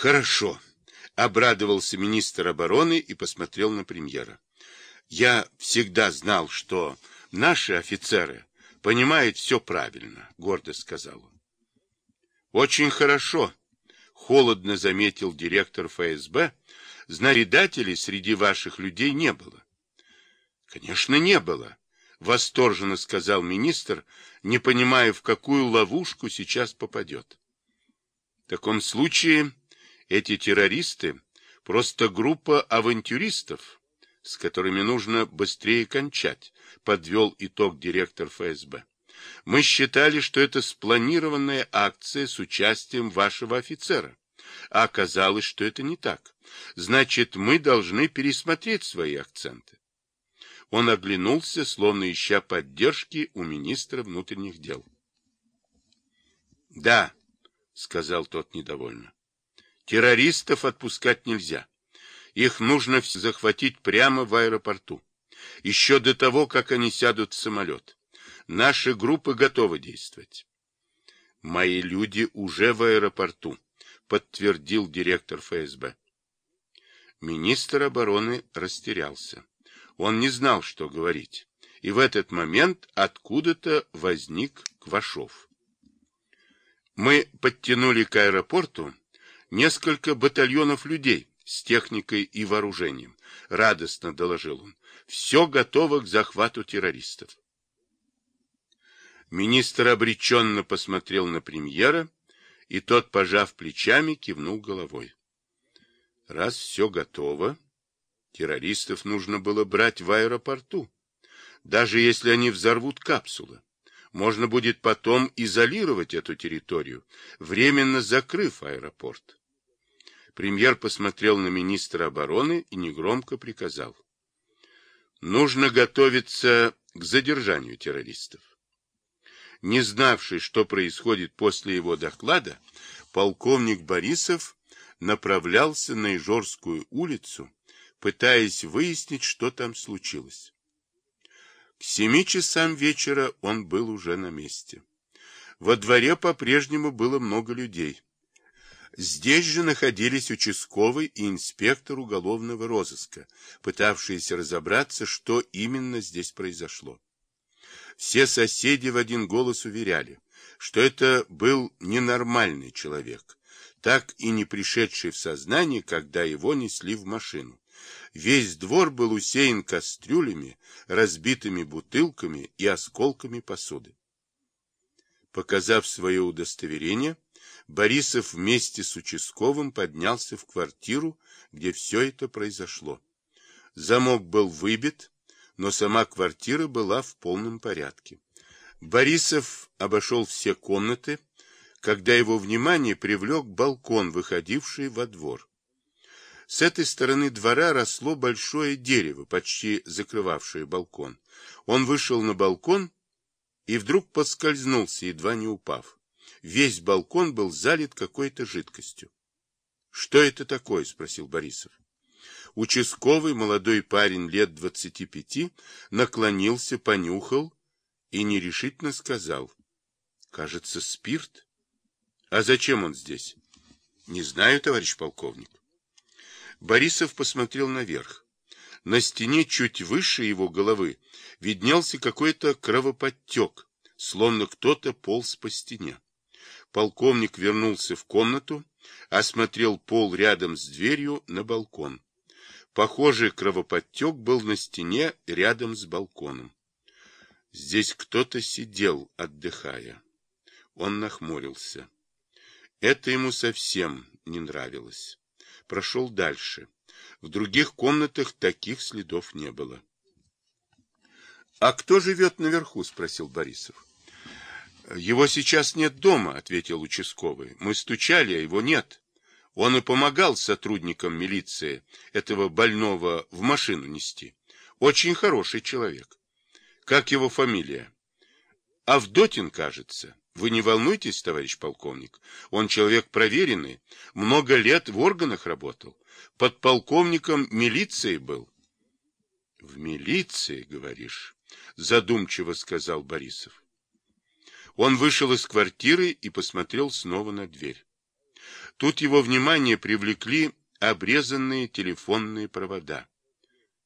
Хорошо, обрадовался министр обороны и посмотрел на премьера. Я всегда знал, что наши офицеры понимают все правильно, гордо сказал он. Очень хорошо, холодно заметил директор ФСБ, предателей среди ваших людей не было. Конечно, не было, восторженно сказал министр, не понимая, в какую ловушку сейчас попадет. В таком случае эти террористы просто группа авантюристов, с которыми нужно быстрее кончать, подвел итог директор ФСБ. Мы считали, что это спланированная акция с участием вашего офицера, а оказалось, что это не так. Значит, мы должны пересмотреть свои акценты. Он оглянулся, словно ища поддержки у министра внутренних дел. — Да, — сказал тот недовольно. — Террористов отпускать нельзя. Их нужно захватить прямо в аэропорту. Еще до того, как они сядут в самолет. Наши группы готовы действовать. Мои люди уже в аэропорту, подтвердил директор ФСБ. Министр обороны растерялся. Он не знал, что говорить. И в этот момент откуда-то возник Квашов. Мы подтянули к аэропорту несколько батальонов людей с техникой и вооружением, радостно доложил он. Все готово к захвату террористов. Министр обреченно посмотрел на премьера, и тот, пожав плечами, кивнул головой. Раз все готово, террористов нужно было брать в аэропорту. Даже если они взорвут капсулы, можно будет потом изолировать эту территорию, временно закрыв аэропорт. Премьер посмотрел на министра обороны и негромко приказал. Нужно готовиться к задержанию террористов. Не знавший, что происходит после его доклада, полковник Борисов направлялся на Ижорскую улицу, пытаясь выяснить, что там случилось. К семи часам вечера он был уже на месте. Во дворе по-прежнему было много людей. Здесь же находились участковый и инспектор уголовного розыска, пытавшиеся разобраться, что именно здесь произошло. Все соседи в один голос уверяли, что это был ненормальный человек, так и не пришедший в сознание, когда его несли в машину. Весь двор был усеян кастрюлями, разбитыми бутылками и осколками посуды. Показав свое удостоверение, Борисов вместе с участковым поднялся в квартиру, где все это произошло. Замок был выбит, но сама квартира была в полном порядке. Борисов обошел все комнаты, когда его внимание привлек балкон, выходивший во двор. С этой стороны двора росло большое дерево, почти закрывавшее балкон. Он вышел на балкон и вдруг подскользнулся, едва не упав. Весь балкон был залит какой-то жидкостью. — Что это такое? — спросил Борисов. Участковый молодой парень лет двадцати пяти наклонился, понюхал и нерешительно сказал. — Кажется, спирт. А зачем он здесь? Не знаю, товарищ полковник. Борисов посмотрел наверх. На стене чуть выше его головы виднелся какой-то кровоподтек, словно кто-то полз по стене. Полковник вернулся в комнату, осмотрел пол рядом с дверью на балкон. Похожий кровоподтек был на стене рядом с балконом. Здесь кто-то сидел, отдыхая. Он нахмурился. Это ему совсем не нравилось. Прошел дальше. В других комнатах таких следов не было. — А кто живет наверху? — спросил Борисов. — Его сейчас нет дома, — ответил участковый. — Мы стучали, а его нет. Он и помогал сотрудникам милиции этого больного в машину нести. Очень хороший человек. Как его фамилия? Авдотин, кажется. Вы не волнуйтесь, товарищ полковник. Он человек проверенный, много лет в органах работал. Подполковником милиции был. — В милиции, говоришь? — задумчиво сказал Борисов. Он вышел из квартиры и посмотрел снова на дверь. Тут его внимание привлекли обрезанные телефонные провода.